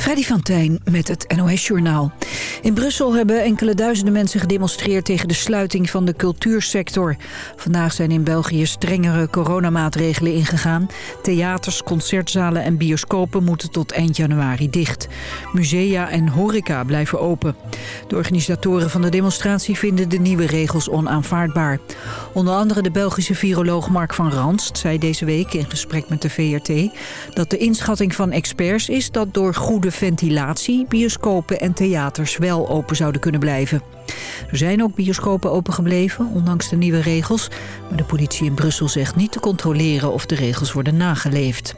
Freddy van Tijn met het NOS-journaal. In Brussel hebben enkele duizenden mensen gedemonstreerd... tegen de sluiting van de cultuursector. Vandaag zijn in België strengere coronamaatregelen ingegaan. Theaters, concertzalen en bioscopen moeten tot eind januari dicht. Musea en horeca blijven open. De organisatoren van de demonstratie vinden de nieuwe regels onaanvaardbaar. Onder andere de Belgische viroloog Mark van Ranst zei deze week... in gesprek met de VRT dat de inschatting van experts is... dat door goede ventilatie bioscopen en theaters wel open zouden kunnen blijven. Er zijn ook bioscopen opengebleven, ondanks de nieuwe regels. Maar de politie in Brussel zegt niet te controleren of de regels worden nageleefd.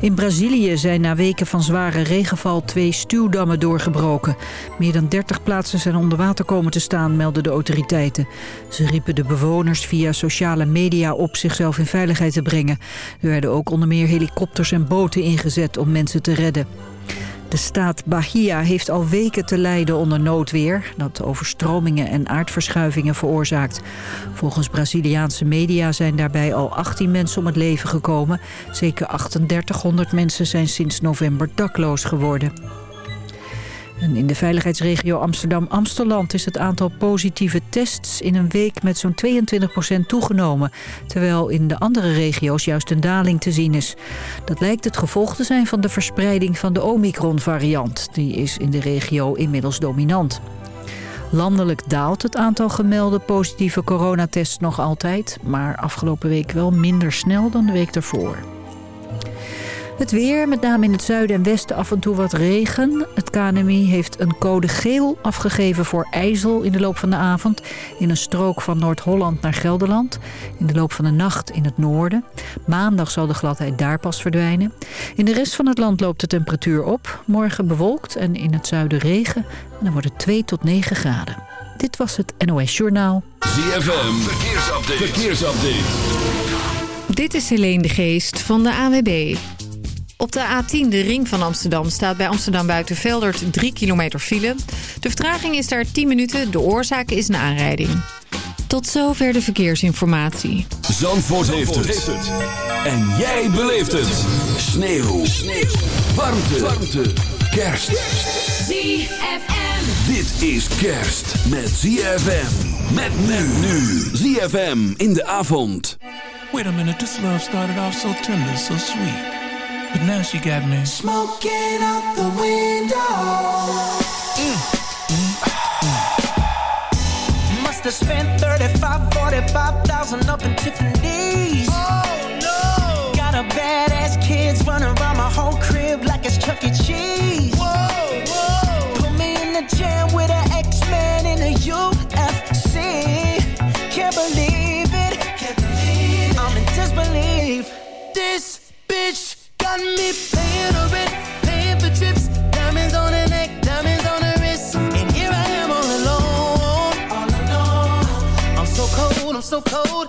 In Brazilië zijn na weken van zware regenval twee stuwdammen doorgebroken. Meer dan 30 plaatsen zijn onder water komen te staan, melden de autoriteiten. Ze riepen de bewoners via sociale media op zichzelf in veiligheid te brengen. Er werden ook onder meer helikopters en boten ingezet om mensen te redden. De staat Bahia heeft al weken te lijden onder noodweer... dat overstromingen en aardverschuivingen veroorzaakt. Volgens Braziliaanse media zijn daarbij al 18 mensen om het leven gekomen. Zeker 3800 mensen zijn sinds november dakloos geworden. En in de veiligheidsregio Amsterdam-Amsterland is het aantal positieve tests in een week met zo'n 22% toegenomen. Terwijl in de andere regio's juist een daling te zien is. Dat lijkt het gevolg te zijn van de verspreiding van de Omicron-variant. Die is in de regio inmiddels dominant. Landelijk daalt het aantal gemelde positieve coronatests nog altijd... maar afgelopen week wel minder snel dan de week daarvoor. Het weer, met name in het zuiden en westen af en toe wat regen. Het KNMI heeft een code geel afgegeven voor ijzel in de loop van de avond... in een strook van Noord-Holland naar Gelderland. In de loop van de nacht in het noorden. Maandag zal de gladheid daar pas verdwijnen. In de rest van het land loopt de temperatuur op. Morgen bewolkt en in het zuiden regen. En dan wordt het 2 tot 9 graden. Dit was het NOS Journaal. ZFM, verkeersupdate. verkeersupdate. Dit is Helene de Geest van de AWB. Op de A10, de ring van Amsterdam, staat bij Amsterdam Buitenveldert 3 kilometer file. De vertraging is daar 10 minuten, de oorzaak is een aanrijding. Tot zover de verkeersinformatie. Zandvoort, heeft, het. En jij beleeft het. Sneeuw. Sneeuw. Warmte. Warmte. Kerst. ZFM. Dit is kerst met ZFM. Met men nu. ZFM in de avond. Wait a minute, this love started off so tender, so sweet. But now she got me smoking out the window. Mm. Mm. Must have spent 35, 45,000 up in Tiffany's. Paying rent, paying for trips, diamonds on her neck, diamonds on her wrist, and here I am all alone, all alone. I'm so cold, I'm so cold,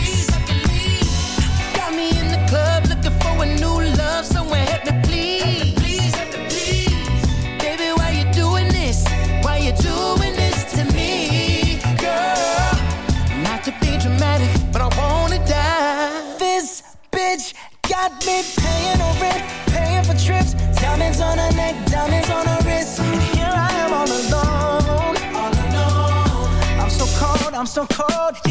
I'm so cold.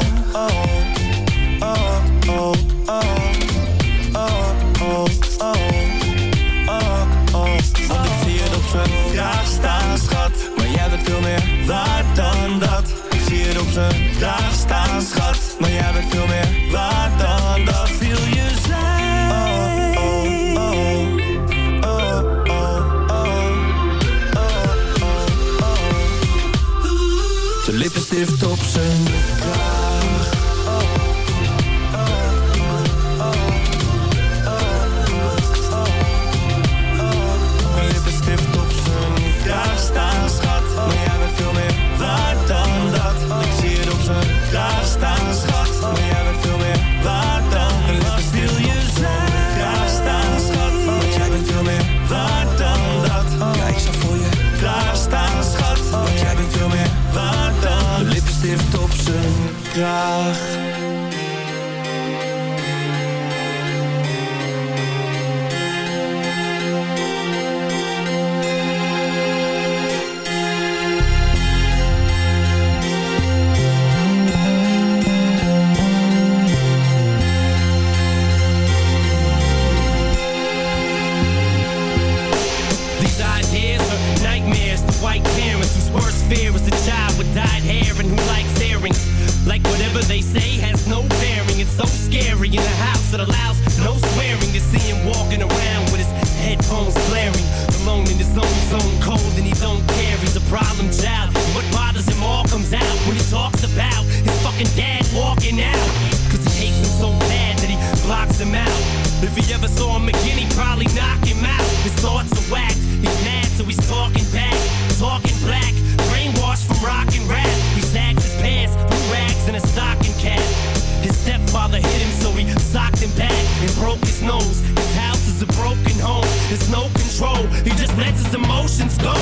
knows his house is a broken home. There's no control. He just lets his emotions go.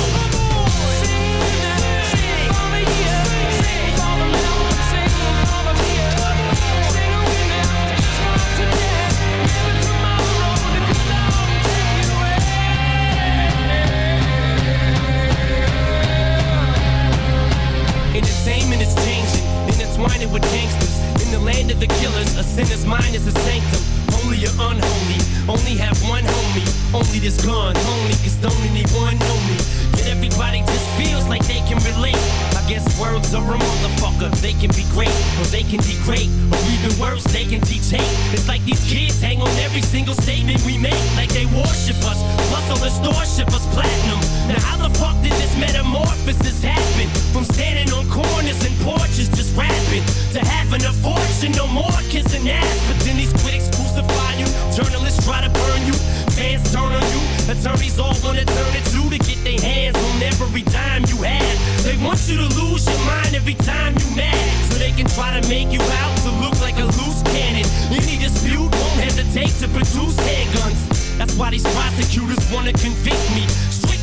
Entertainment is changing, intertwined with gangsters. In the land of the killers, a sinner's mind is a sanctum holy or unholy. Only have one homie, only this gun, only cause only need one homie. Yet everybody just feels like they can relate guess words are a motherfucker. They can be great, or they can degrade, or even worse, they can teach hate. It's like these kids hang on every single statement we make, like they worship us. Plus, all the store ship us platinum. Now, how the fuck did this metamorphosis happen? From standing on corners and porches just rapping to having a fortune, no more kissing ass. But then these critics crucify you, journalists try to burn you, fans turn on you, attorneys all wanna turn it to to get their hands on every dime you have. They want you to lose lose your mind every time you mad. So they can try to make you out to look like a loose cannon. Any dispute won't hesitate to produce handguns. That's why these prosecutors wanna convict me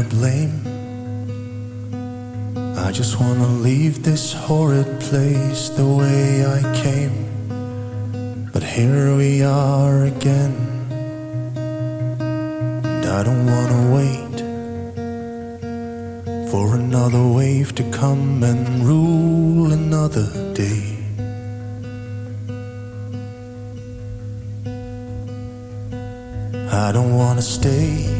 wanna blame. I just wanna leave this horrid place the way I came. But here we are again. And I don't wanna wait For another wave to come and rule another day. I don't wanna stay